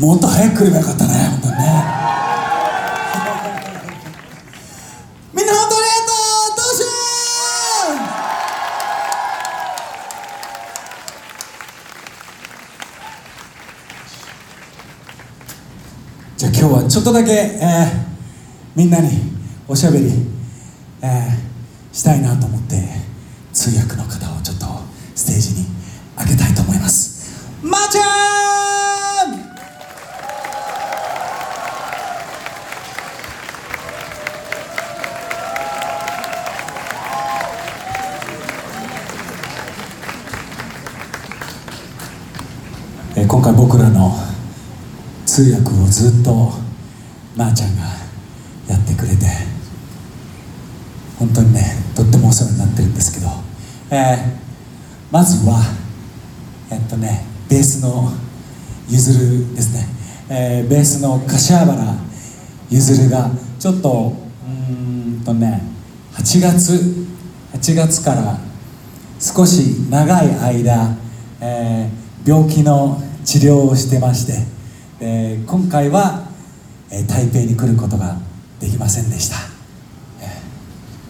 もっと早く来ればよかったね本当にね。みんな本当にありがとうどうしようじゃあ今日はちょっとだけ、えーみんなにおしゃべり、えーしたいなと思って通訳の方通訳をずっとまーちゃんがやってくれて本当にねとってもお世話になってるんですけど、えーまずはえっとねベースのゆずるですね、えーベースの柏原ゆずるがちょっとうんとね8月8月から少し長い間、えー病気の治療をしてまして、えー今回は、えー台北に来ることができませんでした、え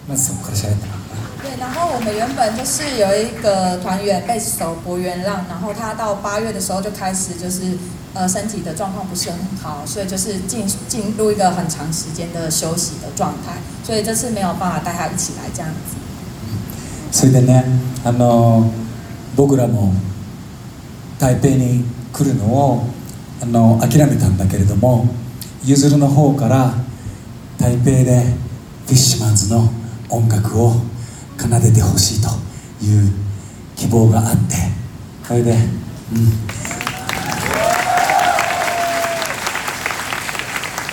ーまずそこから喋ってもらおうかな对，然后我们原本就是有一个团员贝斯手博元浪，然后他到八月的时候就开始就是呃身体的状况不是很好，所以就是进进入一个很长时间的休息的状态，所以这次没有办法带他一起来这样子。それでねあの僕らも台北に来るのをあの諦めたんだけれどもゆずるの方から台北でフィッシュマンズの音楽を奏でてほしいという希望があってそれで、うん、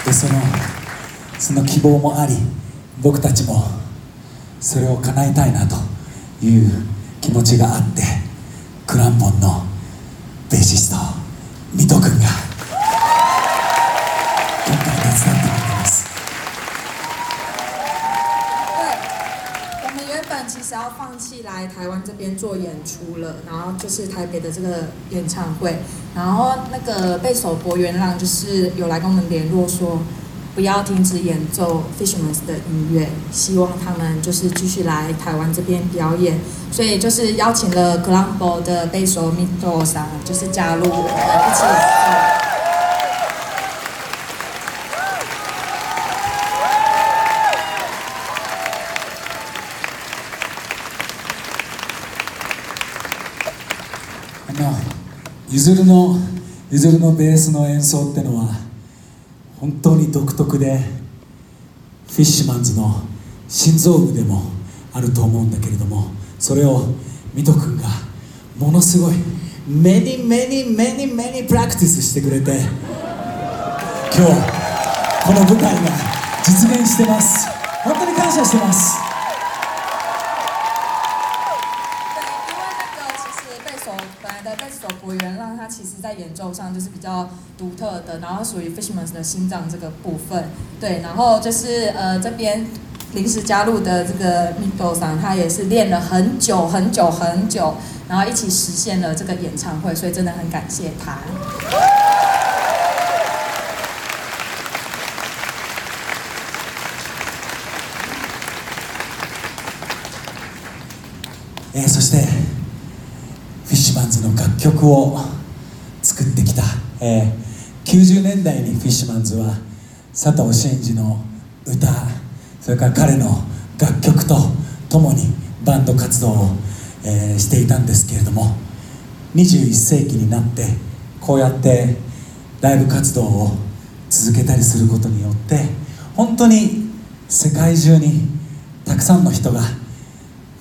でそのその希望もあり僕たちもそれを叶えたいなという気持ちがあってクランポンのベーシスト水戸君が今回手伝ってくれてます对，我们原本其实要放弃来台湾这边做演出了，然后就是台北的这个演唱会，然后那个贝手博元浪就是有来跟我们联络说， 不要停止演奏 Fishmans 的音乐，希望他们就是继续来台湾这边表演，所以就是邀请了 c l u m b o 的贝手 Mito 桑，就是加入我们一起演奏。あのゆずるのゆずるのベースの演奏ってのは 本当に独特でフィッシュマンズの心臓部でもあると思うんだけれどもそれをミト君がものすごいメニメニメニメニプラクティスしてくれて今日この舞台が実現してます。本当に感謝してます。来的贝斯手博元让他其实在演奏上就是比较独特的，然后属于 Fishmans 的心脏这个部分。对，然后就是呃这边临时加入的这个 Mito 桑，他也是练了很久很久很久，然后一起实现了这个演唱会，所以真的很感谢他。えーそしてフ ィッシュマンズの楽曲を作ってきた、えー90年代にフィッシュマンズは佐藤真二の歌それから彼の楽曲とともにバンド活動を、えーしていたんですけれども21世紀になってこうやってライブ活動を続けたりすることによって本当に世界中にたくさんの人がフ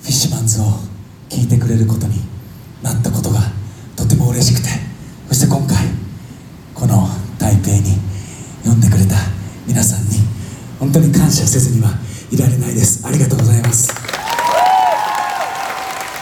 ィッシュマンズを聴いてくれることになった。に感謝せずにはいられないですありがとうございます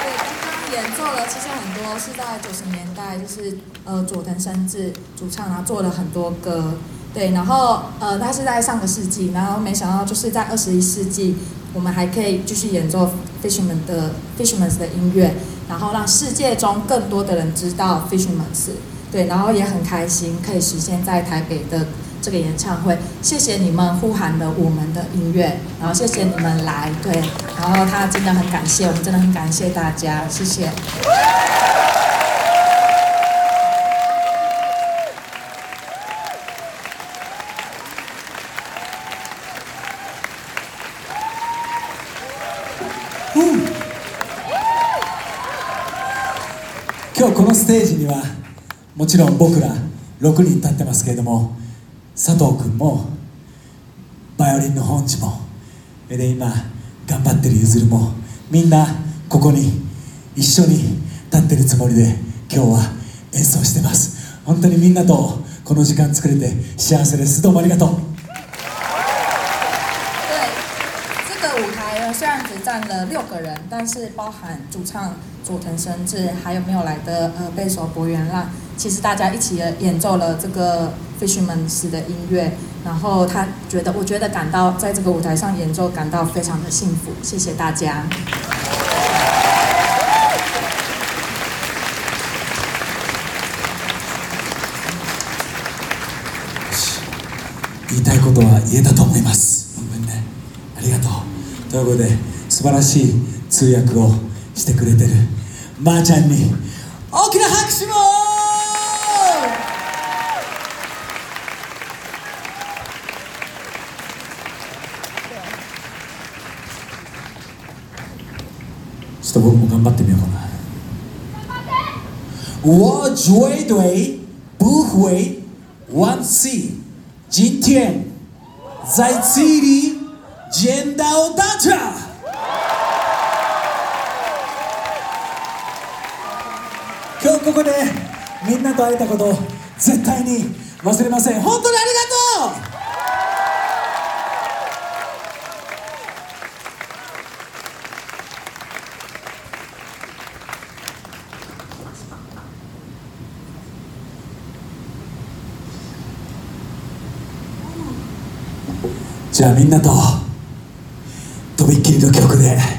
对，刚刚演奏了，其实很多是在九十年代，就是呃佐藤伸治主唱，然后做了很多歌。对，然后呃他是在上个世纪，然后没想到就是在二十一世纪，我们还可以继续演奏 Fishman 的 Fishmans 的音乐，然后让世界中更多的人知道 Fishmans。 对，然后也很开心可以实现在台北的 这个演唱会。谢谢你们呼喊了我们的音乐，然后谢谢你们来，对，然后他真的很感谢，我们真的很感谢大家，谢谢。今日このステージにはもちろん僕ら6人立ってますけれども 佐藤君もバイオリンの本地もで今頑張ってるゆずるもみんなここに一緒に立ってるつもりで今日は演奏してます。本当にみんなとこの時間作れて幸せです。どうもありがとう。对，这个舞台呢，虽然只站了六个人，但是包含主唱佐藤伸志，还有没有来的呃贝手博元浪，其实大家一起演奏了这个 Fishmans 的音乐，然后他觉得，我觉得感到在这个舞台上演奏感到非常的幸福，谢谢大家。言いたいことは言えたと思います本当にねありがとうということで素晴らしい通訳をしてくれてるまー、ちゃんに大きな拍手を ちょっと僕も頑張ってみようかな。我绝对不会忘记今天在这里见到大家。今日ここでみんなと会えたこと絶対に忘れません。本当にありがとうじゃあみんなととびっきりの曲で。